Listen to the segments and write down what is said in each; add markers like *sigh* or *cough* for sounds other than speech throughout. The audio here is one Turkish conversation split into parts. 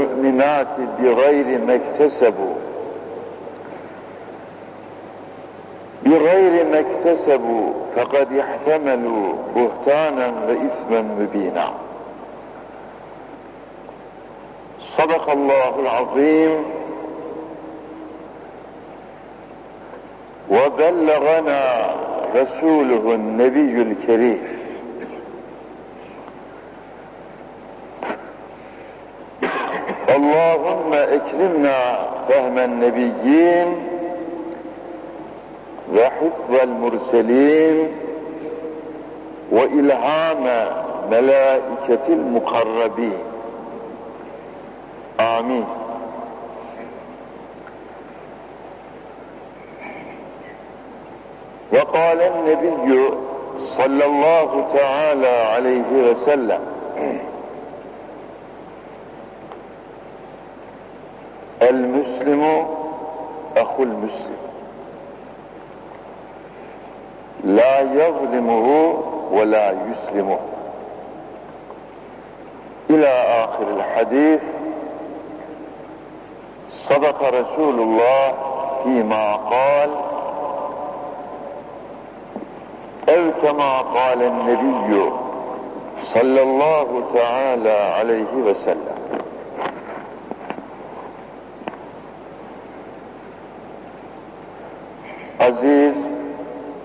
والمؤمنات بغير ما اكتسبوا. بغير ما اكتسبوا فقد احتملوا بهتانا وإثما مبينا. صدق الله العظيم. وبلغنا رسوله النبي الكريم. اكرمنا فهم النبيين وحفظ المرسلين وإلهام ملائكة المقربين. آمين. وقال النبي صلى الله تعالى عليه وسلم المسلم أخو المسلم. لا يظلمه ولا يسلمه. إلى آخر الحديث صدق رسول الله فيما قال أو كما قال النبي صلى الله تعالى عليه وسلم.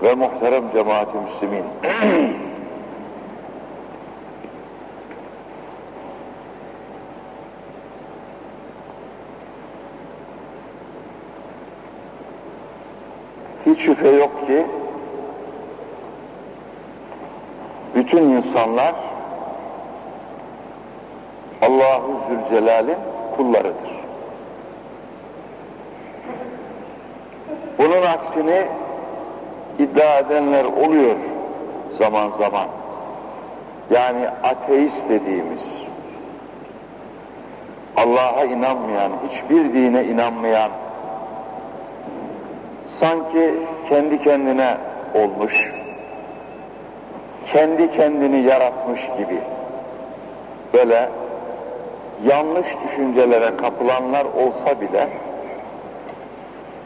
Ve muhterem cemaat-i müslimin. *clears throat* Hiç şüphe yok ki bütün insanlar Allahu Zülcelal'in kullarıdır. Bunun aksini iddia edenler oluyor zaman zaman. Yani ateist dediğimiz, Allah'a inanmayan, hiçbir dine inanmayan, sanki kendi kendine olmuş, kendi kendini yaratmış gibi böyle yanlış düşüncelere kapılanlar olsa bile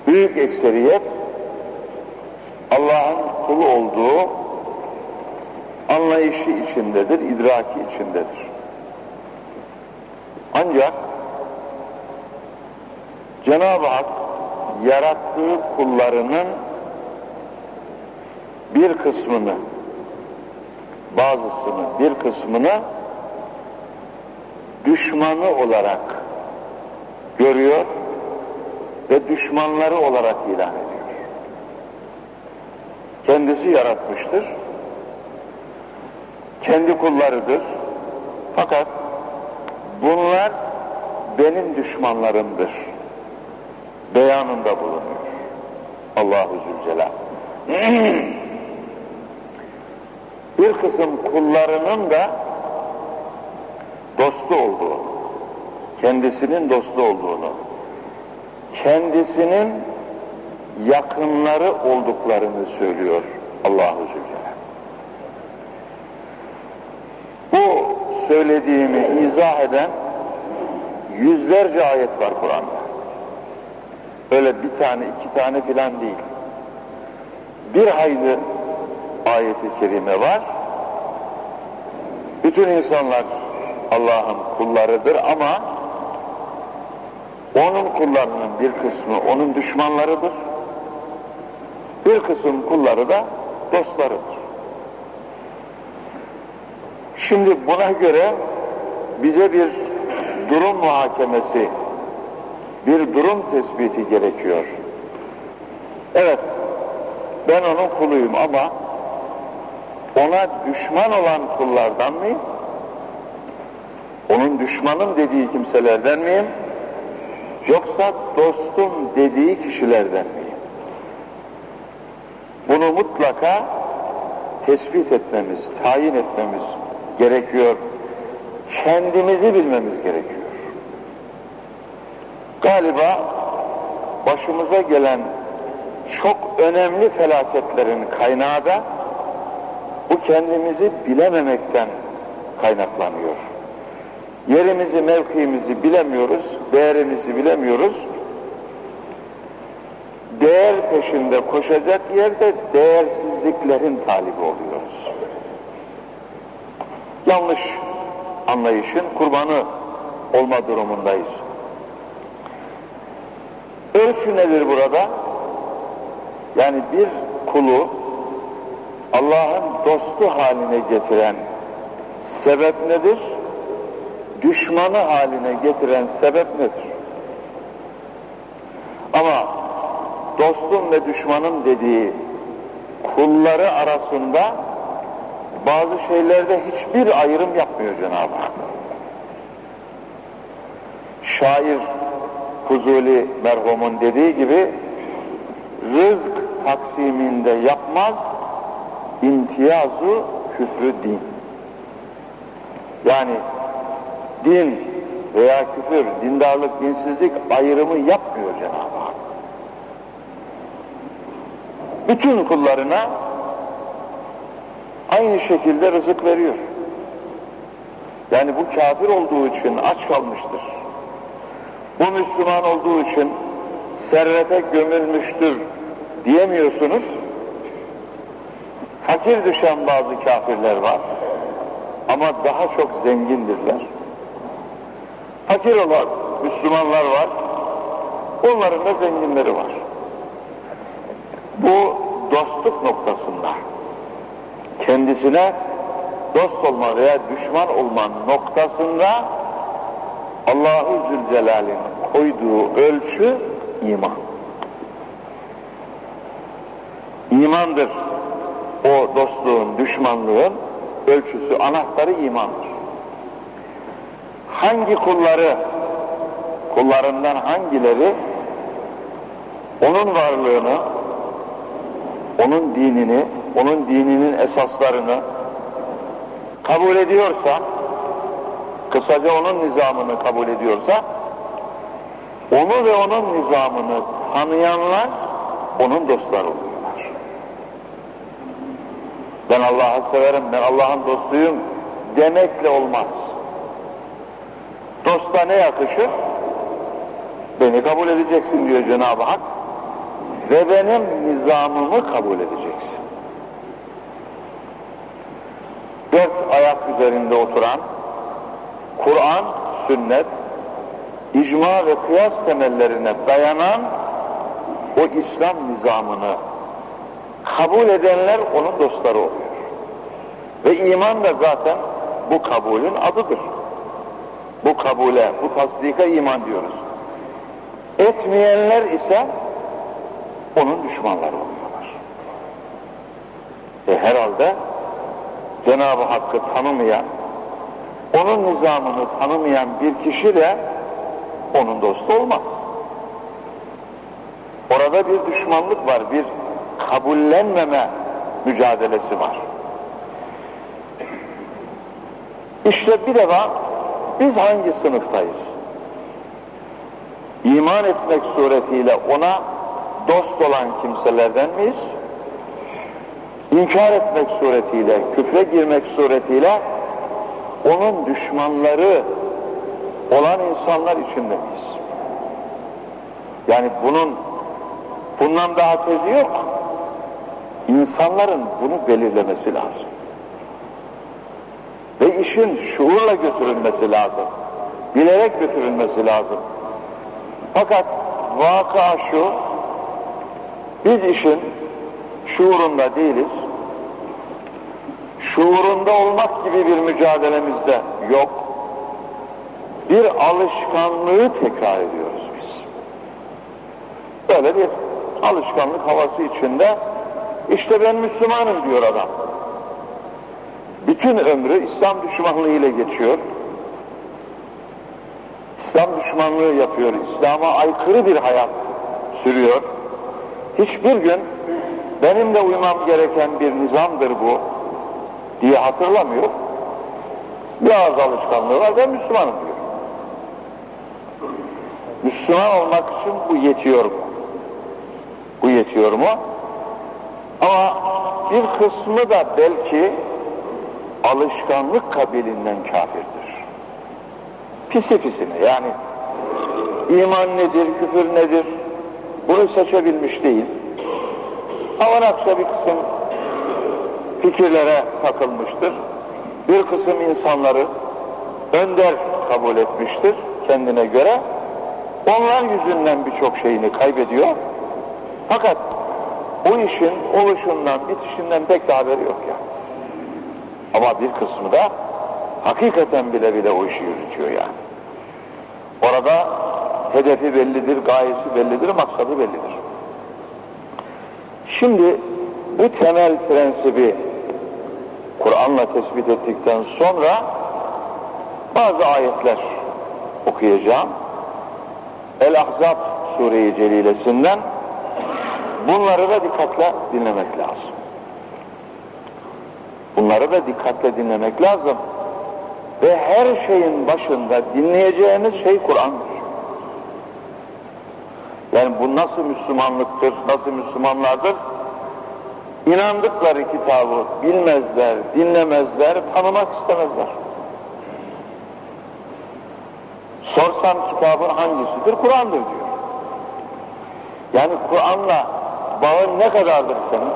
büyük ekseriyet Allah'ın kulu olduğu anlayışı içindedir, idraki içindedir. Ancak Cenab-ı Hak yarattığı kullarının bir kısmını, bazısını, bir kısmını düşmanı olarak görüyor ve düşmanları olarak ilan ediyor. Kendisi yaratmıştır. Kendi kullarıdır. Fakat bunlar benim düşmanlarımdır. Beyanında bulunuyor. Allahu Zülcelal. *clears throat* Bir kısım kullarının da dostu olduğunu, kendisinin dostu olduğunu, kendisinin yakınları olduklarını söylüyor Allahu Zülcelal. Bu söylediğimi izah eden yüzlerce ayet var Kur'an'da. Öyle bir tane, iki tane filan değil. Bir hayli ayeti kerime var. Bütün insanlar Allah'ın kullarıdır ama onun kullarının bir kısmı onun düşmanlarıdır. Bir kısım kulları da dostlarıdır. Şimdi buna göre bize bir durum muhakemesi, bir durum tespiti gerekiyor. Evet, ben onun kuluyum ama ona düşman olan kullardan mıyım? Onun düşmanım dediği kimselerden miyim? Yoksa dostum dediği kişilerden miyim? Bunu mutlaka tespit etmemiz, tayin etmemiz gerekiyor. Kendimizi bilmemiz gerekiyor. Galiba başımıza gelen çok önemli felaketlerin kaynağı da bu kendimizi bilememekten kaynaklanıyor. Yerimizi, mevkiimizi bilemiyoruz, değerimizi bilemiyoruz. Değer peşinde koşacak yerde değersizliklerin talibi oluyoruz. Yanlış anlayışın kurbanı olma durumundayız. Ölçü nedir burada? Yani bir kulu Allah'ın dostu haline getiren sebep nedir? Düşmanı haline getiren sebep nedir? Ama dostum ve düşmanım dediği kulları arasında bazı şeylerde hiçbir ayrım yapmıyor Cenab-ı Hak. Şair Fuzuli merhumun dediği gibi rızk taksiminde yapmaz imtiyazu küfrü din. Yani din veya küfür, dindarlık, dinsizlik ayrımı yapmıyor Cenab-ı Hak. Bütün kullarına aynı şekilde rızık veriyor. Yani bu kafir olduğu için aç kalmıştır. Bu Müslüman olduğu için servete gömülmüştür diyemiyorsunuz. Fakir düşen bazı kafirler var ama daha çok zengindirler. Fakir olan Müslümanlar var, onların da zenginleri var. Bu dostluk noktasında kendisine dost olma veya düşman olma noktasında Allahu Zülcelal'in koyduğu ölçü iman. İmandır o dostluğun, düşmanlığın ölçüsü, anahtarı imandır. Hangi kulları, kullarından hangileri onun varlığını, onun dinini, onun dininin esaslarını kabul ediyorsa, kısaca onun nizamını kabul ediyorsa, onu ve onun nizamını tanıyanlar onun dostları oluyorlar. Ben Allah'ı severim, ben Allah'ın dostuyum demekle olmaz. Dosta ne yakışır? Beni kabul edeceksin diyor Cenab-ı Hak ve benim nizamımı kabul edeceksin. Dört ayak üzerinde oturan Kur'an, sünnet, icma ve kıyas temellerine dayanan o İslam nizamını kabul edenler onun dostları oluyor. Ve iman da zaten bu kabulün adıdır. Bu kabule, bu tasdika iman diyoruz. Etmeyenler ise onun düşmanları oluyorlar. E herhalde Cenab-ı Hakk'ı tanımayan, onun nizamını tanımayan bir kişi de onun dostu olmaz. Orada bir düşmanlık var, bir kabullenmeme mücadelesi var. İşte bir defa biz hangi sınıftayız? İman etmek suretiyle ona dost olan kimselerden miyiz? İnkar etmek suretiyle, küfre girmek suretiyle onun düşmanları olan insanlar içinde miyiz? Yani bunun bundan daha tezi yok. İnsanların bunu belirlemesi lazım. Ve işin şuurla götürülmesi lazım. Bilerek götürülmesi lazım. Fakat vaka şu, biz işin şuurunda değiliz. Şuurunda olmak gibi bir mücadelemizde yok. Bir alışkanlığı tekrar ediyoruz biz. Böyle bir alışkanlık havası içinde işte ben Müslümanım diyor adam. Bütün ömrü İslam düşmanlığıyla geçiyor. İslam düşmanlığı yapıyor. İslam'a aykırı bir hayat sürüyor. Hiçbir gün benim de uymam gereken bir nizamdır bu diye hatırlamıyor. Bir ağız alışkanlığı var ben Müslümanım diyor. Müslüman olmak için bu yetiyor mu? Bu yetiyor mu? Ama bir kısmı da belki alışkanlık kabilinden kafirdir. pisi pisine yani iman nedir, küfür nedir bunu seçebilmiş değil. Avanakça bir kısım fikirlere takılmıştır. Bir kısım insanları önder kabul etmiştir kendine göre. Onlar yüzünden birçok şeyini kaybediyor. Fakat bu işin oluşundan, bitişinden pek de haberi yok ya. Ama bir kısmı da hakikaten bile bile o işi yürütüyor yani. Orada hedefi bellidir, gayesi bellidir, maksadı bellidir. Şimdi bu temel prensibi Kur'an'la tespit ettikten sonra bazı ayetler okuyacağım. El-Ahzab Sure-i Celilesinden bunları da dikkatle dinlemek lazım. Bunları da dikkatle dinlemek lazım. Ve her şeyin başında dinleyeceğimiz şey Kur'an'dır. Yani bu nasıl Müslümanlıktır, nasıl Müslümanlardır? İnandıkları kitabı bilmezler, dinlemezler, tanımak istemezler. Sorsam kitabın hangisidir? Kur'an'dır diyor. Yani Kur'an'la bağın ne kadardır senin?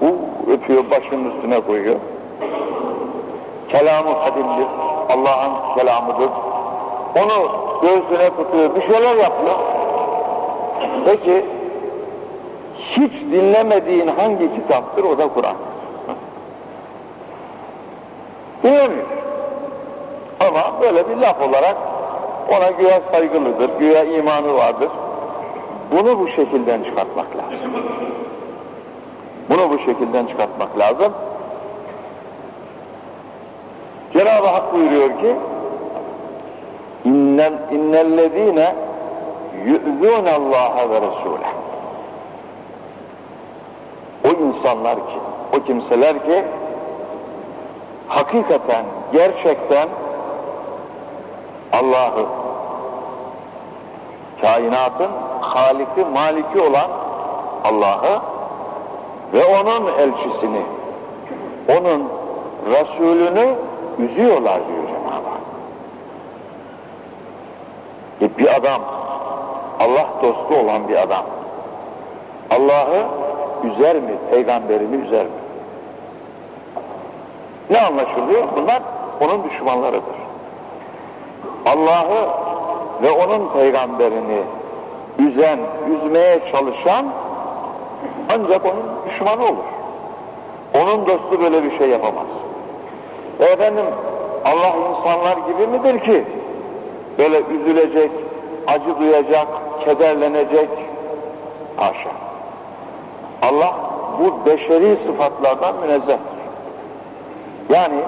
Bu öpüyor, başının üstüne koyuyor. Kelamı kadimdir, Allah'ın kelamıdır. Onu göğsüne tutuyor, bir şeyler yapıyor. Peki, hiç dinlemediğin hangi kitaptır? O da Kur'an. Bilemiyor. Ama böyle bir laf olarak ona güya saygılıdır, güya imanı vardır. Bunu bu şekilden çıkartmak lazım. Bunu bu şekilden çıkartmak lazım. Cenab-ı Hak buyuruyor ki İnnel, innellezine yu'zûne Allah'a ve Resuleh o insanlar ki, o kimseler ki hakikaten, gerçekten Allah'ı kainatın haliki, maliki olan Allah'ı ve onun elçisini, onun Resulünü üzüyorlar diyor Cenab-ı Hak. E bir adam, Allah dostu olan bir adam, Allah'ı üzer mi, peygamberini üzer mi? Ne anlaşılıyor? Bunlar onun düşmanlarıdır. Allah'ı ve onun peygamberini üzen, üzmeye çalışan ancak onun düşmanı olur. Onun dostu böyle bir şey yapamaz. E efendim Allah insanlar gibi midir ki böyle üzülecek, acı duyacak, kederlenecek? Haşa. Allah bu beşeri sıfatlardan münezzehtir. Yani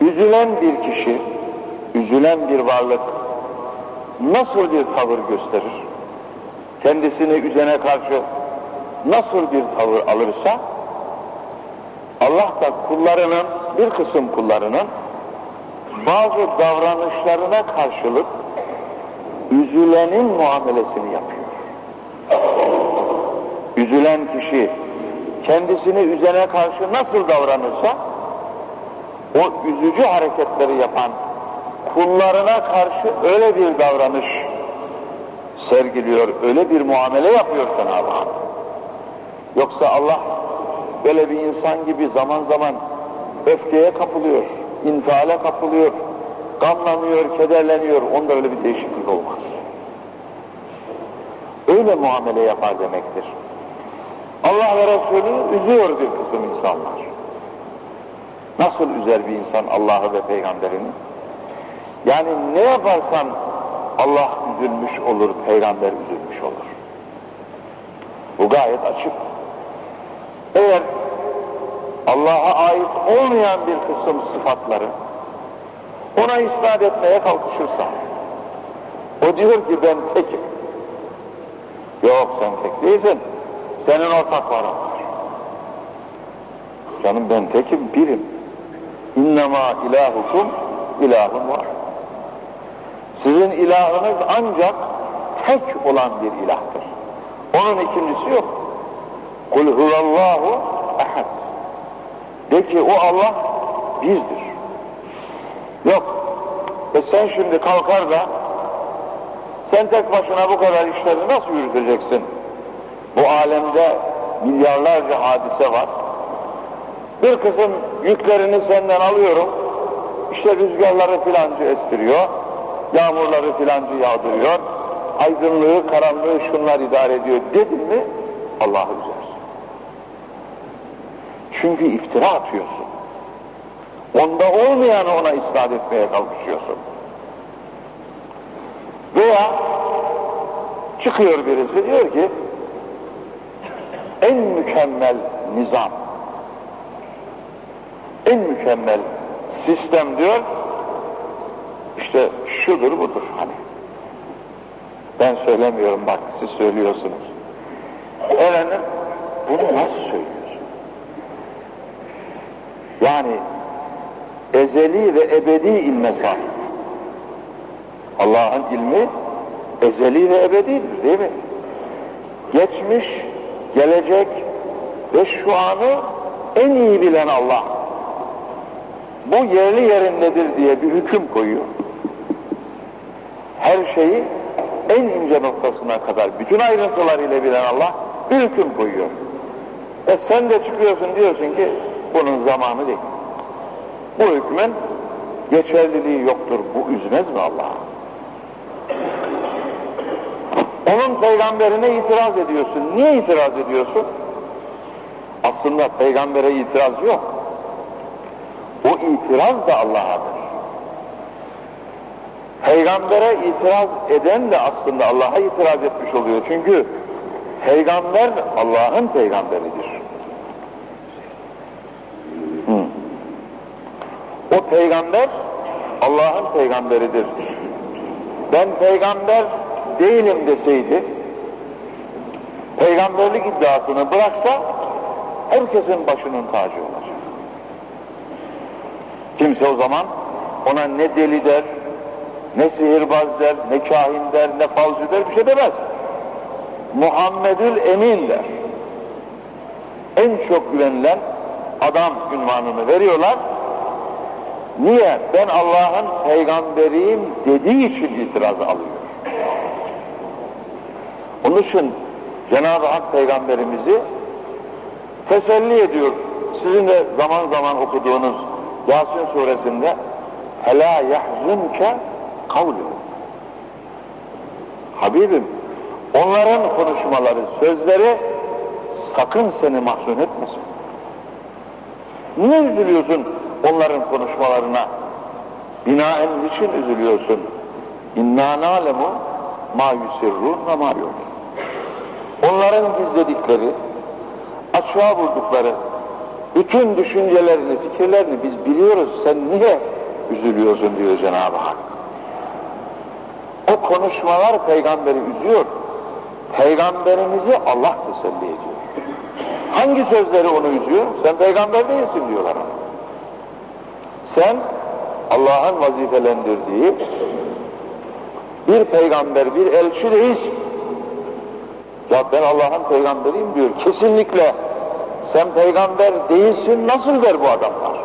üzülen bir kişi, üzülen bir varlık nasıl bir tavır gösterir? Kendisini üzene karşı nasıl bir tavır alırsa Allah da kullarının, bir kısım kullarının bazı davranışlarına karşılık üzülenin muamelesini yapıyor. Üzülen kişi kendisini üzene karşı nasıl davranırsa o üzücü hareketleri yapan kullarına karşı öyle bir davranış sergiliyor, öyle bir muamele yapıyor Cenab-ı Hak. Yoksa Allah böyle bir insan gibi zaman zaman öfkeye kapılıyor, infiale kapılıyor, gamlanıyor, kederleniyor. Onda öyle bir değişiklik olmaz. Öyle muamele yapar demektir. Allah ve Resulü üzüyor bir kısım insanlar. Nasıl üzer bir insan Allah'ı ve peygamberini? Yani ne yaparsan Allah üzülmüş olur, peygamber üzülmüş olur. Bu gayet açık. Eğer Allah'a ait olmayan bir kısım sıfatları ona isnat etmeye kalkışırsa o diyor ki ben tekim. Yok sen tek değilsin. Senin ortakların var. Canım ben tekim birim. İnnemâ ilahukum ilahun var. Sizin ilahınız ancak tek olan bir ilahtır. Onun ikincisi yok. Kul huvallahu ehad. De ki o Allah birdir. Yok. E sen şimdi kalkar da sen tek başına bu kadar işleri nasıl yürüteceksin? Bu alemde milyarlarca hadise var. Bir kısım yüklerini senden alıyorum. İşte rüzgarları filancı estiriyor. Yağmurları filancı yağdırıyor. Aydınlığı, karanlığı şunlar idare ediyor dedin mi Allah'ı üzersin. Çünkü iftira atıyorsun. Onda olmayanı ona isnat etmeye kalkışıyorsun. Veya çıkıyor birisi diyor ki en mükemmel nizam, en mükemmel sistem diyor, işte şudur budur hani. Ben söylemiyorum bak siz söylüyorsunuz. Efendim bunu nasıl söylüyorsun? Yani ezeli ve ebedi ilme sahip. Allah'ın ilmi ezeli ve ebedidir değil mi? Geçmiş, gelecek ve şu anı en iyi bilen Allah. Bu yerli yerindedir diye bir hüküm koyuyor. Her şeyi en ince noktasına kadar bütün ayrıntılarıyla bilen Allah bir hüküm koyuyor. E sen de çıkıyorsun diyorsun ki bunun zamanı değil. Bu hükmün geçerliliği yoktur. Bu üzmez mi Allah'a? Onun peygamberine itiraz ediyorsun. Niye itiraz ediyorsun? Aslında peygambere itiraz yok. O itiraz da Allah'adır. Peygambere itiraz eden de aslında Allah'a itiraz etmiş oluyor. Çünkü peygamber Allah'ın peygamberidir. O peygamber Allah'ın peygamberidir. Ben peygamber değilim deseydi, peygamberlik iddiasını bıraksa herkesin başının tacı olacak. Kimse o zaman ona ne deli der, ne sihirbaz der, ne kahin der, ne falcı der bir şey demez. Muhammedül Emin der. En çok güvenilen adam ünvanını veriyorlar. Niye? Ben Allah'ın peygamberiyim dediği için itiraz alıyor. Onun için Cenab-ı Hak peygamberimizi teselli ediyor. Sizin de zaman zaman okuduğunuz Yasin suresinde Fela yahzunke kavlu. Habibim onların konuşmaları, sözleri sakın seni mahzun etmesin. Niye üzülüyorsun onların konuşmalarına? Binaen niçin üzülüyorsun? İnna na'lemu ma yusirrun ve ma Onların gizledikleri, açığa vurdukları bütün düşüncelerini, fikirlerini biz biliyoruz. Sen niye üzülüyorsun diyor Cenab-ı Hak. O konuşmalar peygamberi üzüyor. Peygamberimizi Allah teselli ediyor. Hangi sözleri onu üzüyor? Sen peygamber değilsin diyorlar ona. Sen Allah'ın vazifelendirdiği bir peygamber, bir elçi değilsin. Ya ben Allah'ın peygamberiyim diyor. Kesinlikle sen peygamber değilsin nasıl der bu adamlar?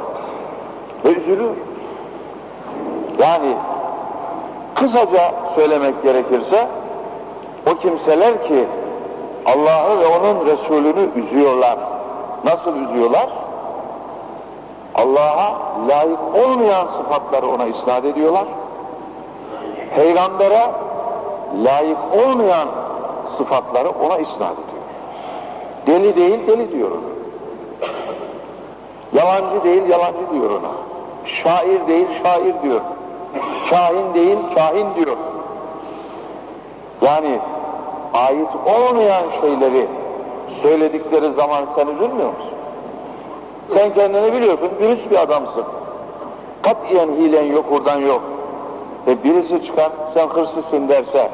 Ve üzülüyor. Yani kısaca söylemek gerekirse o kimseler ki Allah'ı ve onun Resulünü üzüyorlar. Nasıl üzüyorlar? Allah'a layık olmayan sıfatları ona isnat ediyorlar. Peygambere layık olmayan sıfatları ona isnat ediyor. Deli değil deli diyor ona. Yalancı değil yalancı diyor ona. Şair değil şair diyor. Kahin değil kahin diyor. Yani ait olmayan şeyleri söyledikleri zaman sen üzülmüyor musun? Sen kendini biliyorsun, dürüst bir adamsın. Katiyen hilen yok, oradan yok. Ve birisi çıkar, sen hırsızsın derse,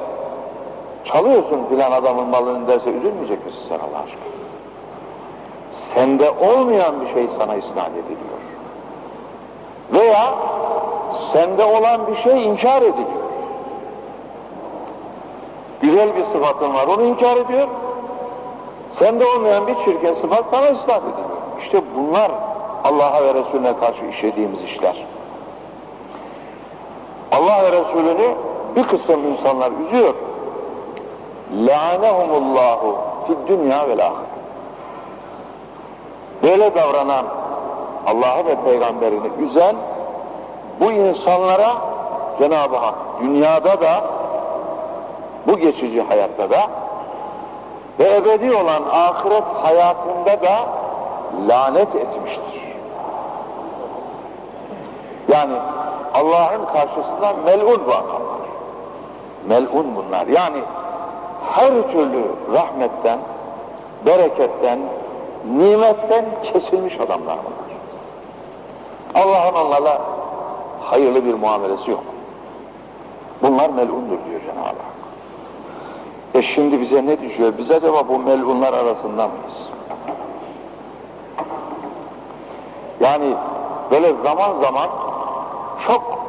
çalıyorsun filan adamın malını derse üzülmeyecek misin sen Allah aşkına? Sende olmayan bir şey sana isnat ediliyor. Veya sende olan bir şey inkar ediliyor. Güzel bir sıfatın var, onu inkar ediyor. Sende olmayan bir çirkin sıfat sana isnat ediliyor. İşte bunlar Allah'a ve Resulüne karşı işlediğimiz işler. Allah ve Resulünü bir kısım insanlar üzüyor. La'anehumullahu fid dünya vel ahir. Böyle davranan Allah'ı ve peygamberini üzen bu insanlara Cenab-ı Hak dünyada da bu geçici hayatta da ve ebedi olan ahiret hayatında da lanet etmiştir. Yani Allah'ın karşısında melun bu adamlar. Melun bunlar. Yani her türlü rahmetten, bereketten, nimetten kesilmiş adamlar bunlar. Allah'ın onlarla hayırlı bir muamelesi yok. Bunlar melundur diyor Cenab-ı Hak. E şimdi bize ne düşüyor? Biz acaba bu melunlar arasında mıyız? Yani böyle zaman zaman çok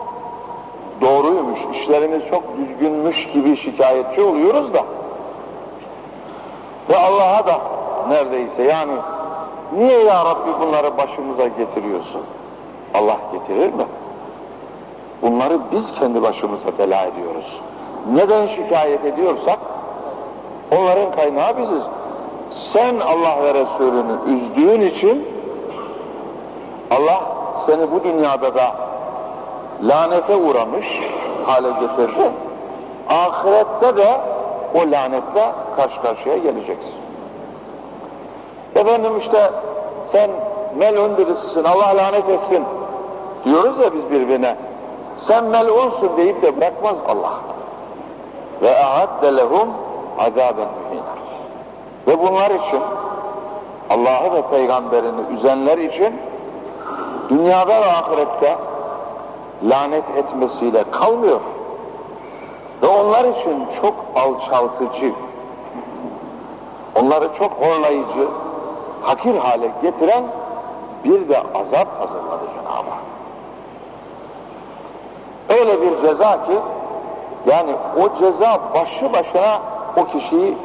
doğruymuş, işlerimiz çok düzgünmüş gibi şikayetçi oluyoruz da ve Allah'a da neredeyse yani niye ya Rabbi bunları başımıza getiriyorsun? Allah getirir mi? Bunları biz kendi başımıza bela ediyoruz. Neden şikayet ediyorsak onların kaynağı biziz. Sen Allah ve Resulünü üzdüğün için Allah seni bu dünyada da lanete uğramış hale getirdi. Ahirette de o lanetle karşı karşıya geleceksin. Efendim işte sen melun birisisin, Allah lanet etsin diyoruz ya biz birbirine. Sen melunsun deyip de bırakmaz Allah. Ve ahadde lehum azaben mühina. Ve bunlar için Allah'ı ve peygamberini üzenler için dünyada ve ahirette lanet etmesiyle kalmıyor. Ve onlar için çok alçaltıcı, onları çok horlayıcı, hakir hale getiren bir de azap hazırladı Cenab-ı. Öyle bir ceza ki, yani o ceza başı başına o kişiyi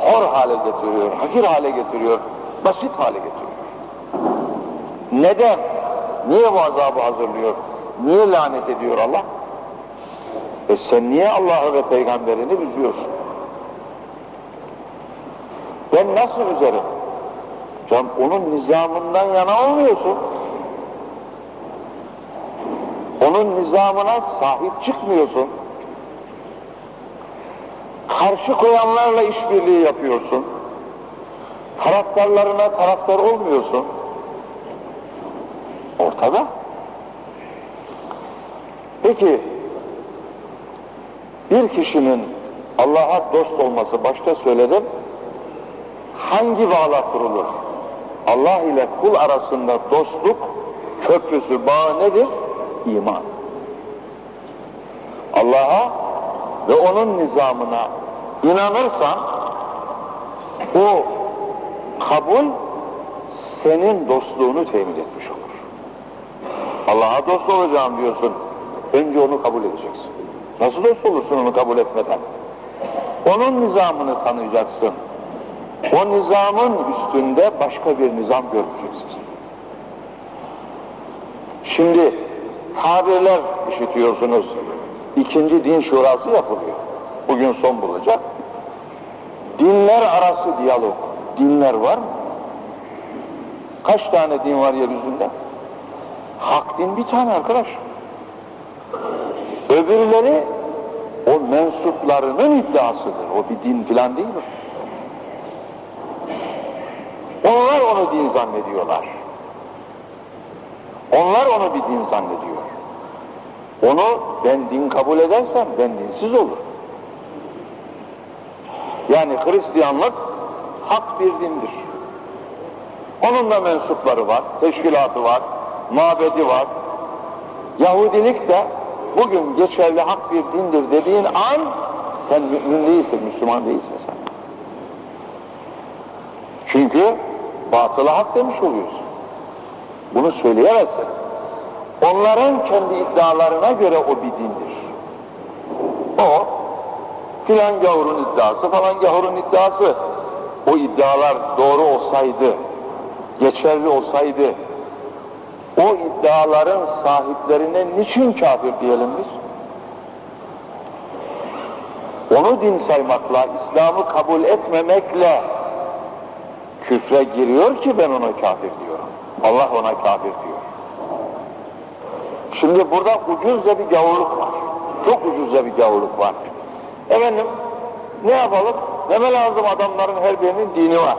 hor hale getiriyor, hakir hale getiriyor, basit hale getiriyor. Neden? Niye bu azabı hazırlıyor? Niye lanet ediyor Allah? E sen niye Allah'ı ve peygamberini üzüyorsun? Ben nasıl üzerim? Can onun nizamından yana olmuyorsun. Onun nizamına sahip çıkmıyorsun. Karşı koyanlarla işbirliği yapıyorsun. Taraftarlarına taraftar olmuyorsun. Ortada. Peki bir kişinin Allah'a dost olması başta söyledim. Hangi bağla kurulur? Allah ile kul arasında dostluk köprüsü bağı nedir? İman. Allah'a ve onun nizamına inanırsan o kabul senin dostluğunu temin etmiş olur. Allah'a dost olacağım diyorsun. Önce onu kabul edeceksin. Nasıl dost olursun onu kabul etmeden? Onun nizamını tanıyacaksın. O nizamın üstünde başka bir nizam görmeyeceksin. Şimdi tabirler işitiyorsunuz. İkinci din şurası yapılıyor. Bugün son bulacak. Dinler arası diyalog. Dinler var mı? Kaç tane din var yeryüzünde? Hak din bir tane arkadaş. Öbürleri o mensuplarının iddiasıdır. O bir din filan değil mi? Onlar onu din zannediyorlar. Onlar onu bir din zannediyor. Onu ben din kabul edersem ben dinsiz olur. Yani Hristiyanlık hak bir dindir. Onun da mensupları var, teşkilatı var, mabedi var. Yahudilik de bugün geçerli hak bir dindir dediğin an sen mümin değilsin, Müslüman değilsin sen. Çünkü batıla hak demiş oluyorsun. Bunu söyleyemezsin. Onların kendi iddialarına göre o bir dindir. O filan gavurun iddiası falan gavurun iddiası o iddialar doğru olsaydı geçerli olsaydı o iddiaların sahiplerine niçin kafir diyelim biz? onu din saymakla, İslam'ı kabul etmemekle küfre giriyor ki ben ona kafir diyorum. Allah ona kafir diyor. Şimdi burada ucuzca bir gavurluk var. Çok ucuzca bir gavurluk var. Efendim ne yapalım? Deme lazım adamların her birinin dini var.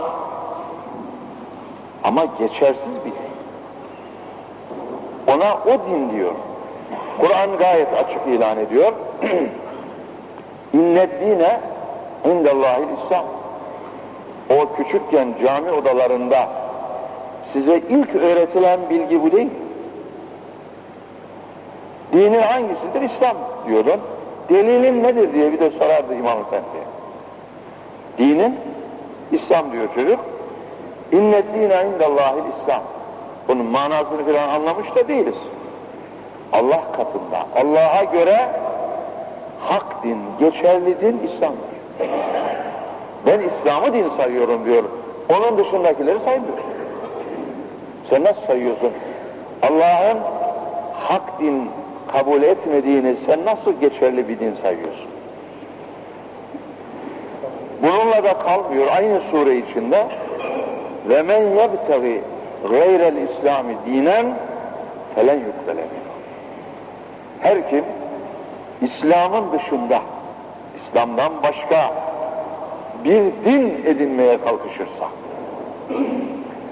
Ama geçersiz bir. Ona o din diyor. Kur'an gayet açık ilan ediyor. *clears throat* İnnet dine indellahil İslam. O küçükken cami odalarında size ilk öğretilen bilgi bu değil? Dinin hangisidir? İslam diyordun. Delilin nedir diye bir de sorardı İmam Efendi. Dinin İslam diyor çocuk. İnnet dine indellahil İslam. Bunun manasını falan anlamış da değiliz. Allah katında, Allah'a göre hak din, geçerli din İslam'dır. Ben İslam'ı din sayıyorum diyor. Onun dışındakileri saymıyor. Sen nasıl sayıyorsun? Allah'ın hak din kabul etmediğini sen nasıl geçerli bir din sayıyorsun? Bununla da kalmıyor. Aynı sure içinde ve men yebtegi gayrel İslami dinen felen yukbele Her kim İslam'ın dışında, İslam'dan başka bir din edinmeye kalkışırsa,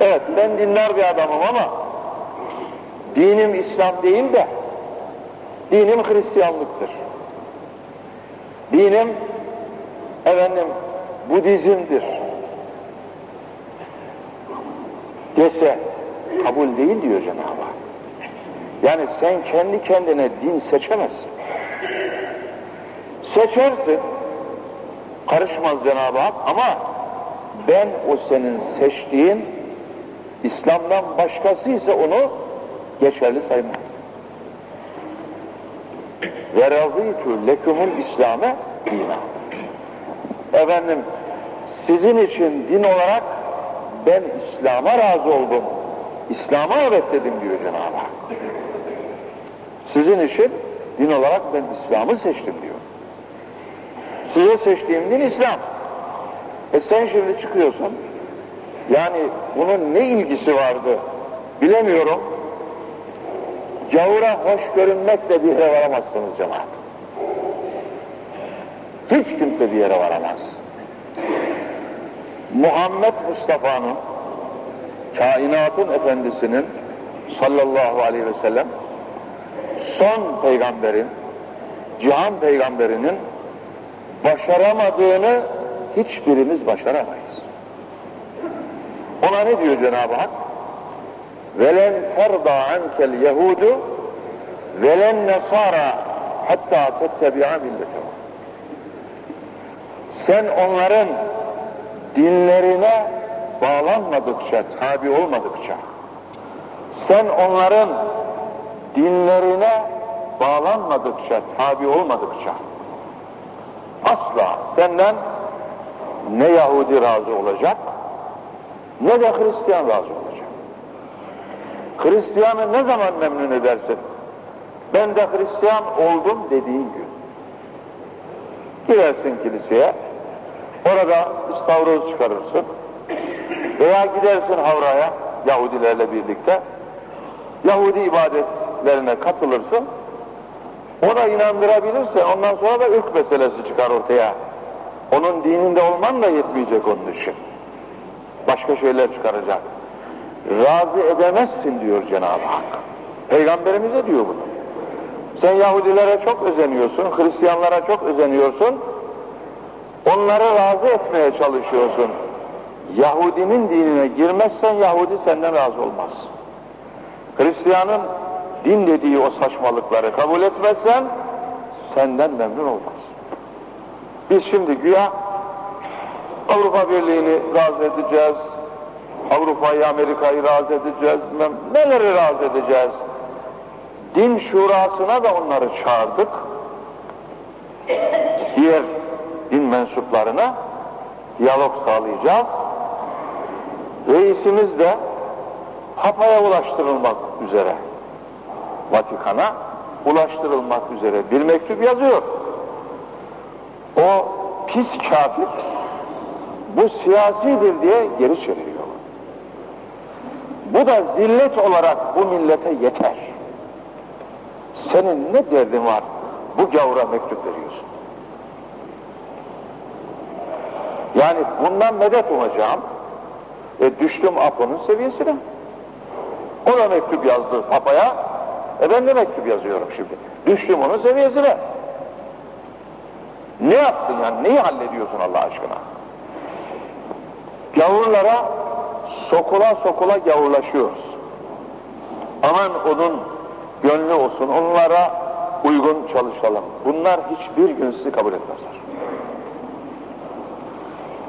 evet ben dinler bir adamım ama dinim İslam değil de dinim Hristiyanlıktır. Dinim efendim Budizm'dir dese kabul değil diyor Cenab-ı Hak. Yani sen kendi kendine din seçemezsin. Seçersin, karışmaz Cenab-ı Hak ama ben o senin seçtiğin İslam'dan başkası ise onu geçerli saymam. Ve razıytü lekumul İslam'e dina. Efendim, sizin için din olarak ben İslam'a razı oldum. İslam'a evet dedim diyor Cenab-ı Hak. Sizin için din olarak ben İslam'ı seçtim diyor. Size seçtiğim din İslam. E sen şimdi çıkıyorsun. Yani bunun ne ilgisi vardı bilemiyorum. Gavura hoş görünmekle bir yere varamazsınız cemaat. Hiç kimse bir yere varamaz. Muhammed Mustafa'nın kainatın efendisinin sallallahu aleyhi ve sellem son peygamberin cihan peygamberinin başaramadığını hiçbirimiz başaramayız. Ona ne diyor Cenab-ı Hak? وَلَنْ تَرْضَى عَنْكَ الْيَهُودُ وَلَنْ نَصَارَى hatta تَتَّبِعَ مِلَّتَهُ Sen onların dinlerine bağlanmadıkça, tabi olmadıkça, sen onların dinlerine bağlanmadıkça, tabi olmadıkça, asla senden ne Yahudi razı olacak, ne de Hristiyan razı olacak. Hristiyanı ne zaman memnun edersin? Ben de Hristiyan oldum dediğin gün. Girersin kiliseye, orada istavroz çıkarırsın veya gidersin Havra'ya Yahudilerle birlikte Yahudi ibadetlerine katılırsın ona inandırabilirsen ondan sonra da ırk meselesi çıkar ortaya. Onun dininde olman da yetmeyecek onun için. Başka şeyler çıkaracak. Razı edemezsin diyor Cenab-ı Hak. Peygamberimize diyor bunu. Sen Yahudilere çok özeniyorsun, Hristiyanlara çok özeniyorsun. Onları razı etmeye çalışıyorsun. Yahudinin dinine girmezsen Yahudi senden razı olmaz. Hristiyanın din dediği o saçmalıkları kabul etmezsen senden memnun olmaz. Biz şimdi güya Avrupa Birliği'ni razı edeceğiz, Avrupa'yı, Amerika'yı razı edeceğiz, neleri razı edeceğiz? Din şurasına da onları çağırdık. Diğer din mensuplarına diyalog sağlayacağız. Reisimiz de Papa'ya ulaştırılmak üzere. Vatikan'a ulaştırılmak üzere bir mektup yazıyor. O pis kafir bu siyasidir diye geri çeviriyor. Bu da zillet olarak bu millete yeter. Senin ne derdin var bu gavura mektup veriyorsun? Yani bundan medet umacağım. E düştüm Apo'nun seviyesine. O da mektup yazdı papaya. E ben de mektup yazıyorum şimdi. Düştüm onun seviyesine. Ne yaptın yani? Neyi hallediyorsun Allah aşkına? Gavurlara sokula sokula gavurlaşıyoruz. Aman onun gönlü olsun, onlara uygun çalışalım. Bunlar hiçbir gün sizi kabul etmezler.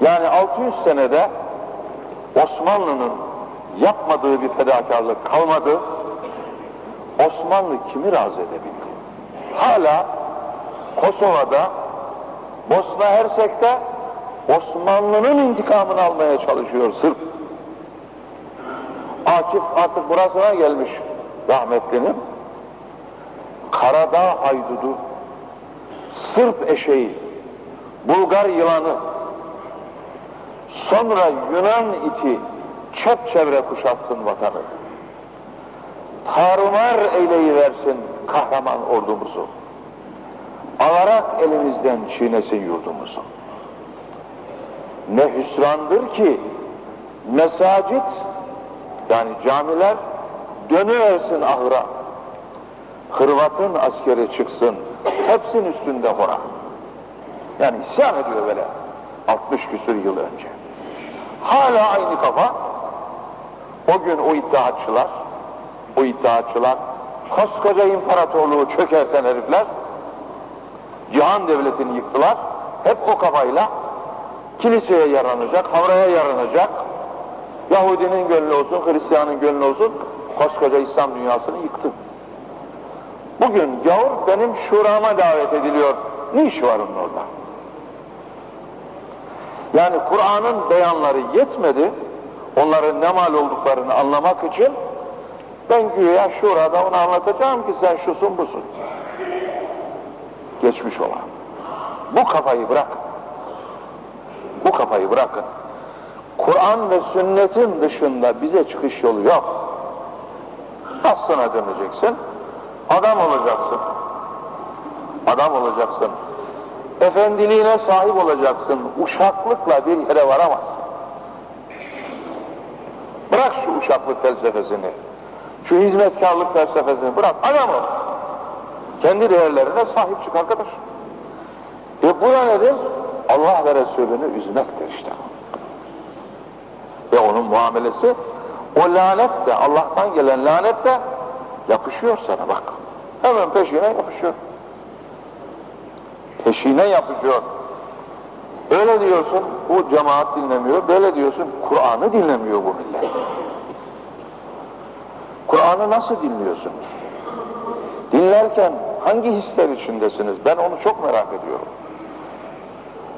Yani 600 senede Osmanlı'nın yapmadığı bir fedakarlık kalmadı. Osmanlı kimi razı edebildi? Hala Kosova'da, Bosna Hersek'te Osmanlı'nın intikamını almaya çalışıyor Sırp. Akif artık burasına gelmiş rahmetlinin. Karadağ haydudu, Sırp eşeği, Bulgar yılanı, sonra Yunan iti çevre kuşatsın vatanı. Tarumar eyleyiversin kahraman ordumuzu. Alarak elimizden çiğnesin yurdumuzu. Ne hüsrandır ki mesacit yani camiler dönüversin ahıra. Hırvat'ın askeri çıksın, hepsin üstünde hora. Yani isyan ediyor böyle 60 küsur yıl önce. Hala aynı kafa. O gün o iddiatçılar, o iddiatçılar, koskoca imparatorluğu çökerten herifler, cihan devletini yıktılar. Hep o kafayla kiliseye yaranacak, havraya yaranacak, Yahudinin gönlü olsun, Hristiyanın gönlü olsun, koskoca İslam dünyasını yıktı. Bugün gavur benim şurama davet ediliyor. Ne işi var onun orada? Yani Kur'an'ın beyanları yetmedi, onların ne mal olduklarını anlamak için ben güya şurada onu anlatacağım ki sen şusun busun. Geçmiş olan. Bu kafayı bırakın. Bu kafayı bırakın. Kur'an ve sünnetin dışında bize çıkış yolu yok. Aslına döneceksin, adam olacaksın. Adam olacaksın. Efendiliğine sahip olacaksın. Uşaklıkla bir yere varamazsın. Bırak şu uşaklık felsefesini. Şu hizmetkarlık felsefesini bırak. Adam ol. Kendi değerlerine sahip çık arkadaş. E bu da nedir? Allah ve Resulünü üzmektir işte. Ve onun muamelesi o lanet de Allah'tan gelen lanet de yapışıyor sana bak. Hemen peşine yapışıyor. Peşine yapışıyor. Öyle diyorsun bu cemaat dinlemiyor, böyle diyorsun Kur'an'ı dinlemiyor bu millet. Kur'an'ı nasıl dinliyorsun? Dinlerken hangi hisler içindesiniz? Ben onu çok merak ediyorum.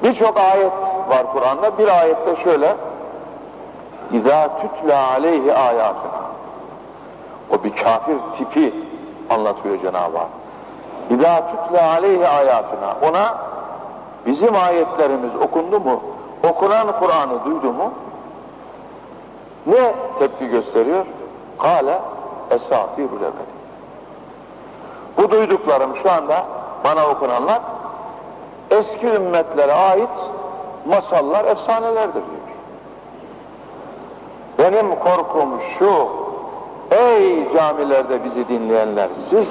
Birçok ayet var Kur'an'da. Bir ayette şöyle İzâ tütla aleyhi ayatına o bir kafir tipi anlatıyor Cenab-ı Hak. İzâ tütla aleyhi ayatına ona bizim ayetlerimiz okundu mu? Okunan Kur'an'ı duydu mu? Ne tepki gösteriyor? Kale esatirul evveli. Bu duyduklarım şu anda bana okunanlar eski ümmetlere ait masallar, efsanelerdir diyor. Benim korkum şu, ey camilerde bizi dinleyenler, siz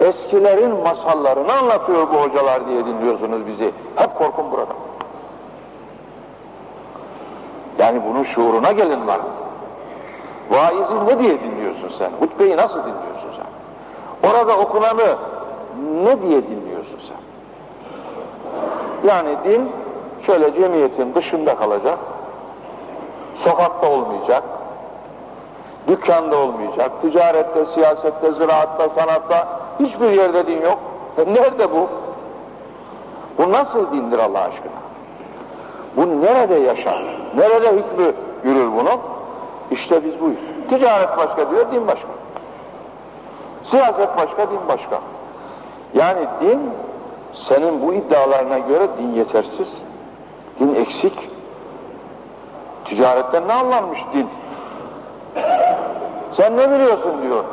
eskilerin masallarını anlatıyor bu hocalar diye dinliyorsunuz bizi. Hep korkum burada. Yani bunun şuuruna gelin var. Vaizi ne diye dinliyorsun sen? Hutbeyi nasıl dinliyorsun sen? Orada okunanı ne diye dinliyorsun sen? Yani din şöyle cemiyetin dışında kalacak, sokakta olmayacak, dükkanda olmayacak, ticarette, siyasette, ziraatta, sanatta hiçbir yerde din yok. E nerede bu? Bu nasıl dindir Allah aşkına? Bu nerede yaşar? Nerede hükmü yürür bunu? İşte biz buyuz. Ticaret başka diyor, din başka. Siyaset başka, din başka. Yani din senin bu iddialarına göre din yetersiz, din eksik. Ticaretten ne anlarmış din? Sen ne biliyorsun diyor.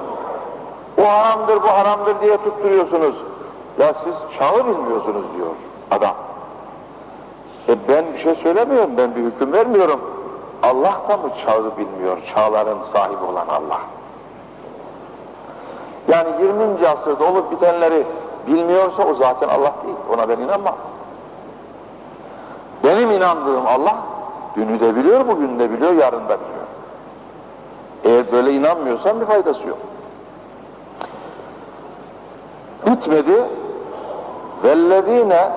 O haramdır, bu haramdır diye tutturuyorsunuz. Ya siz çağı bilmiyorsunuz diyor adam. E ben bir şey söylemiyorum, ben bir hüküm vermiyorum. Allah da mı çağı bilmiyor, çağların sahibi olan Allah? Yani 20. asırda olup bitenleri bilmiyorsa o zaten Allah değil, ona ben inanmam. Benim inandığım Allah, dünü de biliyor, bugün de biliyor, yarın da biliyor. Eğer böyle inanmıyorsan bir faydası yok. Bitmedi. Vellezine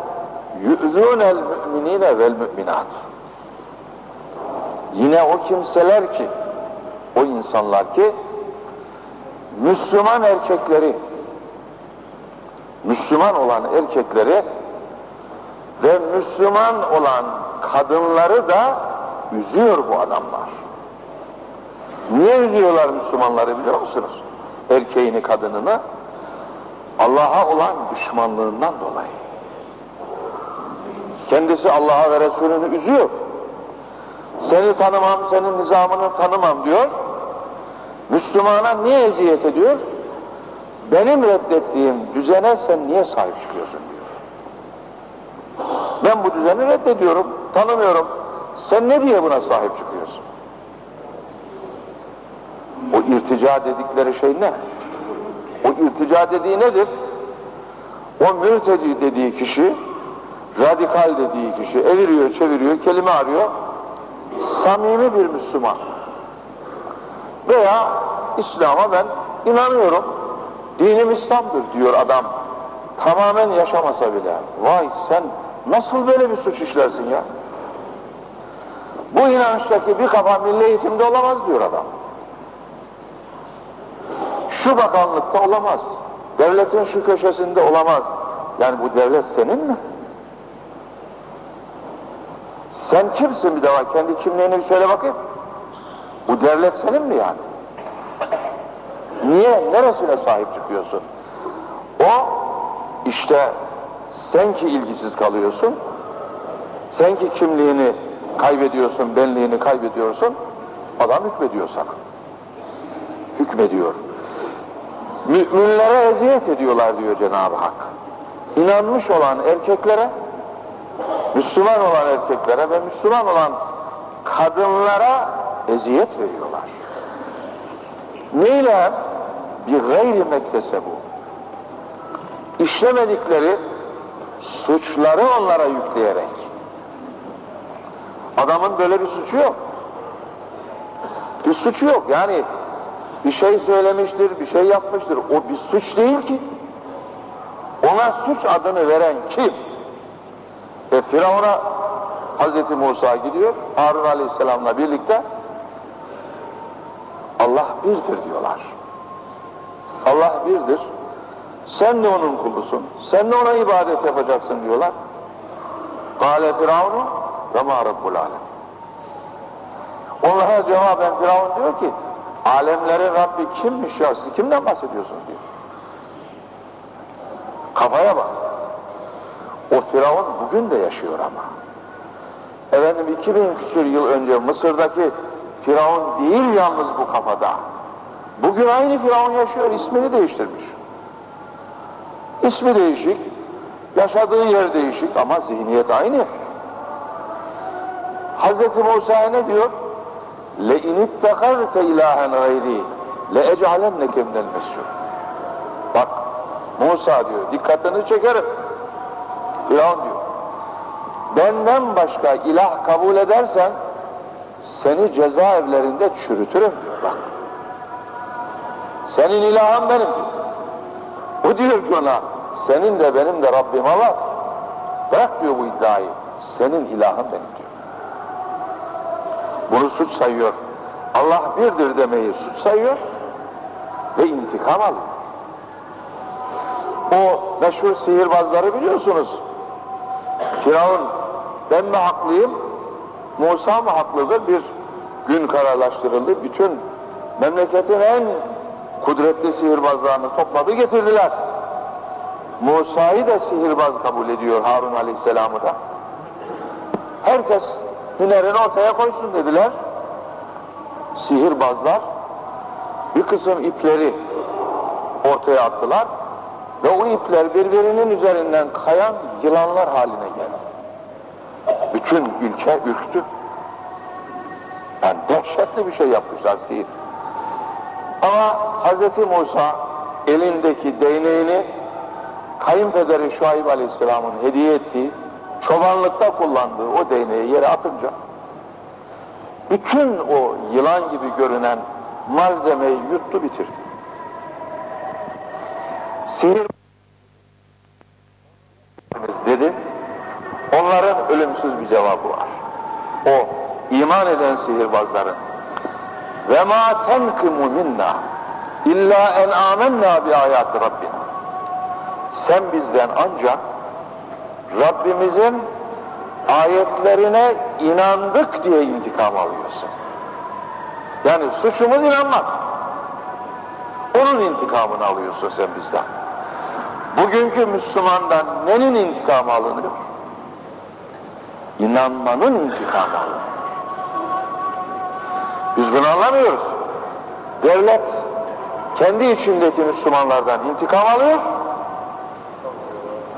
yu'zûnel mü'minîne vel mü'minât. Yine o kimseler ki, o insanlar ki, Müslüman erkekleri, Müslüman olan erkekleri ve Müslüman olan kadınları da üzüyor bu adamlar. Niye üzüyorlar Müslümanları biliyor musunuz? Erkeğini, kadınını. Allah'a olan düşmanlığından dolayı. Kendisi Allah'a ve Resulünü üzüyor. Seni tanımam, senin nizamını tanımam diyor. Müslümana niye eziyet ediyor? Benim reddettiğim düzene sen niye sahip çıkıyorsun diyor. Ben bu düzeni reddediyorum, tanımıyorum. Sen ne diye buna sahip çıkıyorsun? O irtica dedikleri şey ne? O irtica dediği nedir? O mürteci dediği kişi, radikal dediği kişi eviriyor, çeviriyor, kelime arıyor. Samimi bir Müslüman. Veya İslam'a ben inanıyorum. Dinim İslam'dır diyor adam. Tamamen yaşamasa bile. Vay sen nasıl böyle bir suç işlersin ya? Bu inançtaki bir kafa milli eğitimde olamaz diyor adam. Şu bakanlıkta olamaz. Devletin şu köşesinde olamaz. Yani bu devlet senin mi? Sen kimsin bir defa? Kendi kimliğini bir söyle bakayım. Bu devlet senin mi yani? Niye? Neresine sahip çıkıyorsun? O işte sen ki ilgisiz kalıyorsun. Sen ki kimliğini kaybediyorsun, benliğini kaybediyorsun. Adam hükmediyor sana. Hükmediyor. Müminlere eziyet ediyorlar diyor Cenab-ı Hak. İnanmış olan erkeklere, Müslüman olan erkeklere ve Müslüman olan kadınlara eziyet veriyorlar. Neyle? Bir gayri meklese bu. İşlemedikleri suçları onlara yükleyerek. Adamın böyle bir suçu yok. Bir suçu yok. Yani bir şey söylemiştir, bir şey yapmıştır. O bir suç değil ki. Ona suç adını veren kim? E Firavun'a Hazreti Musa gidiyor, Harun Aleyhisselam'la birlikte Allah birdir diyorlar. Allah birdir. Sen de onun kulusun. Sen de ona ibadet yapacaksın diyorlar. Kale Firavun'u ve ma Rabbul Alem. Onlara cevaben Firavun diyor ki alemlerin Rabbi kimmiş ya siz kimden bahsediyorsunuz diyor. Kafaya bak. O Firavun bugün de yaşıyor ama. Efendim 2000 küsur yıl önce Mısır'daki Firavun değil yalnız bu kafada. Bugün aynı Firavun yaşıyor, ismini değiştirmiş. İsmi değişik, yaşadığı yer değişik ama zihniyet aynı. Hz. Musa'ya ne diyor? le inittakarte ilahen gayri le ecalenneke minel mescud. Bak Musa diyor dikkatini çekerim. Firavun diyor. Benden başka ilah kabul edersen seni cezaevlerinde çürütürüm diyor bak. Senin ilahın benim diyor. O diyor ki ona senin de benim de Rabbime var. Bırak diyor bu iddiayı. Senin ilahın benim. Bunu suç sayıyor. Allah birdir demeyi suç sayıyor ve intikam alıyor. O meşhur sihirbazları biliyorsunuz. Firavun ben mi haklıyım, Musa mı haklıdır bir gün kararlaştırıldı. Bütün memleketin en kudretli sihirbazlarını topladı getirdiler. Musa'yı da sihirbaz kabul ediyor Harun Aleyhisselam'ı da. Herkes hünerini ortaya koysun dediler. Sihirbazlar bir kısım ipleri ortaya attılar ve o ipler birbirinin üzerinden kayan yılanlar haline geldi. Bütün ülke ürktü. Yani dehşetli bir şey yapmışlar sihir. Ama Hz. Musa elindeki değneğini kayınpederi Şuayb Aleyhisselam'ın hediye ettiği çobanlıkta kullandığı o değneği yere atınca bütün o yılan gibi görünen malzemeyi yuttu bitirdi. Sihir dedi. Onların ölümsüz bir cevabı var. O iman eden sihirbazların ve ma tenkimu minna illa en amennâ bi ayati rabbina sen bizden ancak Rabbimizin ayetlerine inandık diye intikam alıyorsun. Yani suçumuz inanmak. Onun intikamını alıyorsun sen bizden. Bugünkü Müslümandan nenin intikamı alınıyor? İnanmanın intikamı alınıyor. Biz bunu anlamıyoruz. Devlet kendi içindeki Müslümanlardan intikam alıyor.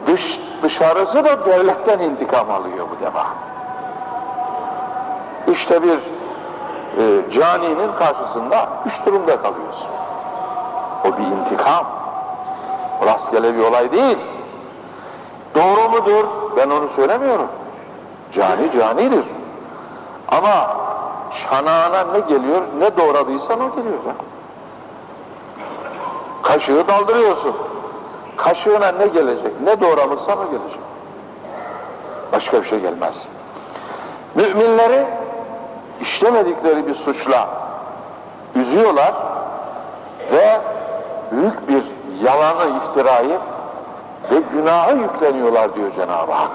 Dış, dışarısı da devletten intikam alıyor bu defa. İşte bir e, caninin karşısında üç durumda kalıyorsun. O bir intikam. Rastgele bir olay değil. Doğru mudur? Ben onu söylemiyorum. Cani canidir. Ama çanağına ne geliyor, ne doğradıysan o geliyor. Ya. Kaşığı daldırıyorsun. Kaşığına ne gelecek, ne doğramışsan o gelecek. Başka bir şey gelmez. Müminleri işlemedikleri bir suçla üzüyorlar ve büyük bir yalanı, iftirayı ve günahı yükleniyorlar diyor Cenab-ı Hak.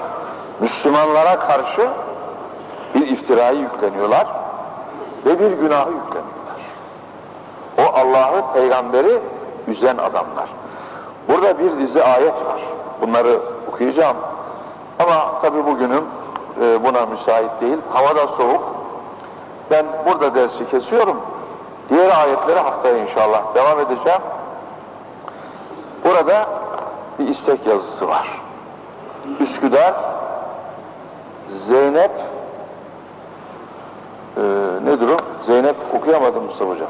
Müslümanlara karşı bir iftirayı yükleniyorlar ve bir günahı yükleniyorlar. O Allah'ın peygamberi üzen adamlar. Burada bir dizi ayet var. Bunları okuyacağım. Ama tabi bugünüm e, buna müsait değil. Hava da soğuk. Ben burada dersi kesiyorum. Diğer ayetleri haftaya inşallah devam edeceğim. Burada bir istek yazısı var. Üsküdar Zeynep e, nedir o? Zeynep okuyamadım Mustafa Hocam.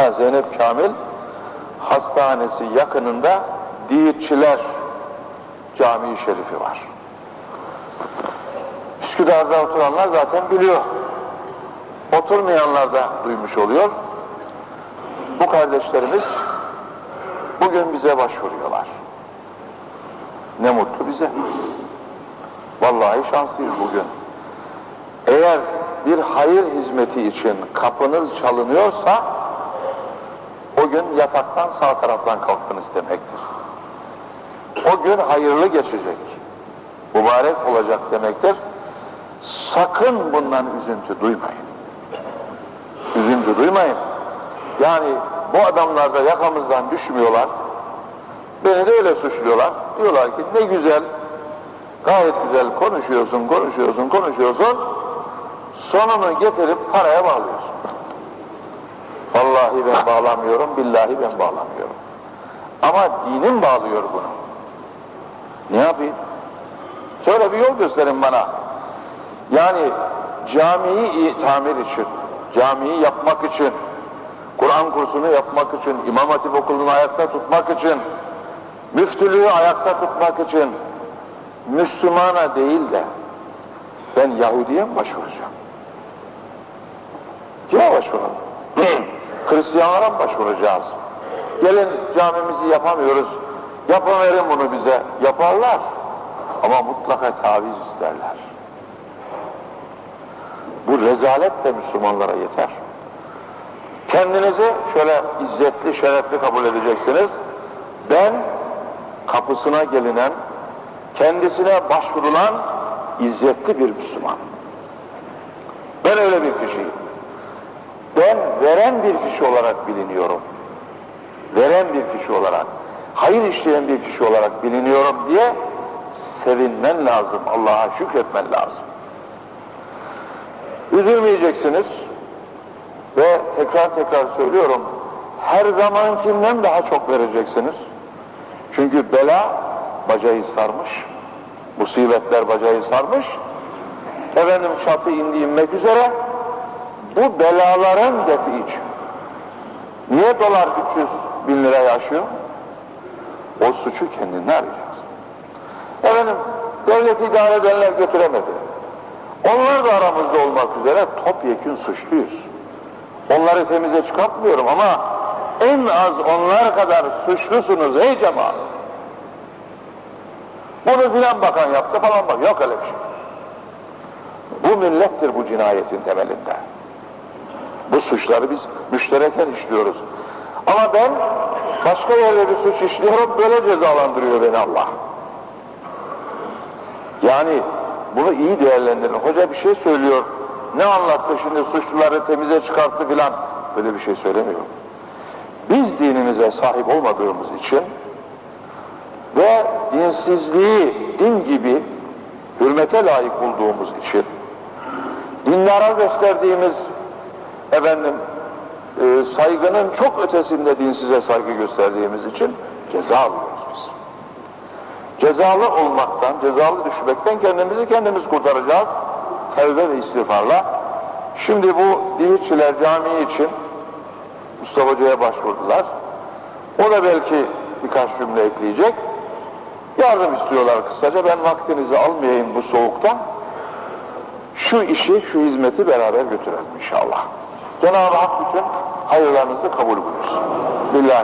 Ha Zeynep Kamil Hastanesi yakınında Diğitçiler Camii Şerifi var. Üsküdar'da oturanlar zaten biliyor. Oturmayanlar da duymuş oluyor. Bu kardeşlerimiz bugün bize başvuruyorlar. Ne mutlu bize. Vallahi şanslıyız bugün. Eğer bir hayır hizmeti için kapınız çalınıyorsa o gün yataktan sağ taraftan kalktınız demektir. O gün hayırlı geçecek. Mübarek olacak demektir. Sakın bundan üzüntü duymayın. Üzüntü duymayın. Yani bu adamlar da yakamızdan düşmüyorlar. Beni de öyle suçluyorlar. Diyorlar ki ne güzel, gayet güzel konuşuyorsun, konuşuyorsun, konuşuyorsun. Sonunu getirip paraya bağlıyorsun. *laughs* Vallahi ben bağlamıyorum, billahi ben bağlamıyorum. Ama dinim bağlıyor bunu. Ne yapayım? Şöyle bir yol gösterin bana. Yani camiyi tamir için, camiyi yapmak için, Kur'an kursunu yapmak için, İmam Hatip okulunu ayakta tutmak için, müftülüğü ayakta tutmak için, Müslümana değil de ben Yahudi'ye başvuracağım? Kime başvuralım? *clears throat* Hristiyanlara mı başvuracağız? Gelin camimizi yapamıyoruz, yapıverin bunu bize. Yaparlar ama mutlaka taviz isterler. Bu rezalet de Müslümanlara yeter. Kendinizi şöyle izzetli, şerefli kabul edeceksiniz. Ben kapısına gelinen, kendisine başvurulan izzetli bir Müslüman. Ben öyle bir kişiyim. Ben veren bir kişi olarak biliniyorum. veren bir kişi olarak, hayır işleyen bir kişi olarak biliniyorum diye sevinmen lazım, Allah'a şükretmen lazım. Üzülmeyeceksiniz ve tekrar tekrar söylüyorum, her zamankinden daha çok vereceksiniz. Çünkü bela bacayı sarmış, musibetler bacayı sarmış, efendim çatı indi inmek üzere, bu belaların defi için. Niye dolar 300 bin lira yaşıyor? O suçu kendinde arayacağız. Efendim, devlet idare edenler götüremedi. Onlar da aramızda olmak üzere topyekün suçluyuz. Onları temize çıkartmıyorum ama en az onlar kadar suçlusunuz ey cemaat. Bunu filan bakan yaptı falan bak. Yok öyle bir şey. Bu millettir bu cinayetin temelinde. Bu suçları biz müştereken işliyoruz. Ama ben başka yerde bir suç işliyorum, böyle cezalandırıyor beni Allah. Yani bunu iyi değerlendirin. Hoca bir şey söylüyor. Ne anlattı şimdi suçluları temize çıkarttı filan. Böyle bir şey söylemiyor. Biz dinimize sahip olmadığımız için ve dinsizliği din gibi hürmete layık bulduğumuz için dinlara gösterdiğimiz efendim e, saygının çok ötesinde dinsize saygı gösterdiğimiz için ceza alıyoruz biz. Cezalı olmaktan, cezalı düşmekten kendimizi kendimiz kurtaracağız. Tevbe ve istiğfarla. Şimdi bu Divitçiler Camii için Mustafa Hoca'ya başvurdular. O da belki birkaç cümle ekleyecek. Yardım istiyorlar kısaca. Ben vaktinizi almayayım bu soğukta. Şu işi, şu hizmeti beraber götürelim inşallah. Cenab-ı Hak bütün hayırlarınızı kabul buyursun. Billahi.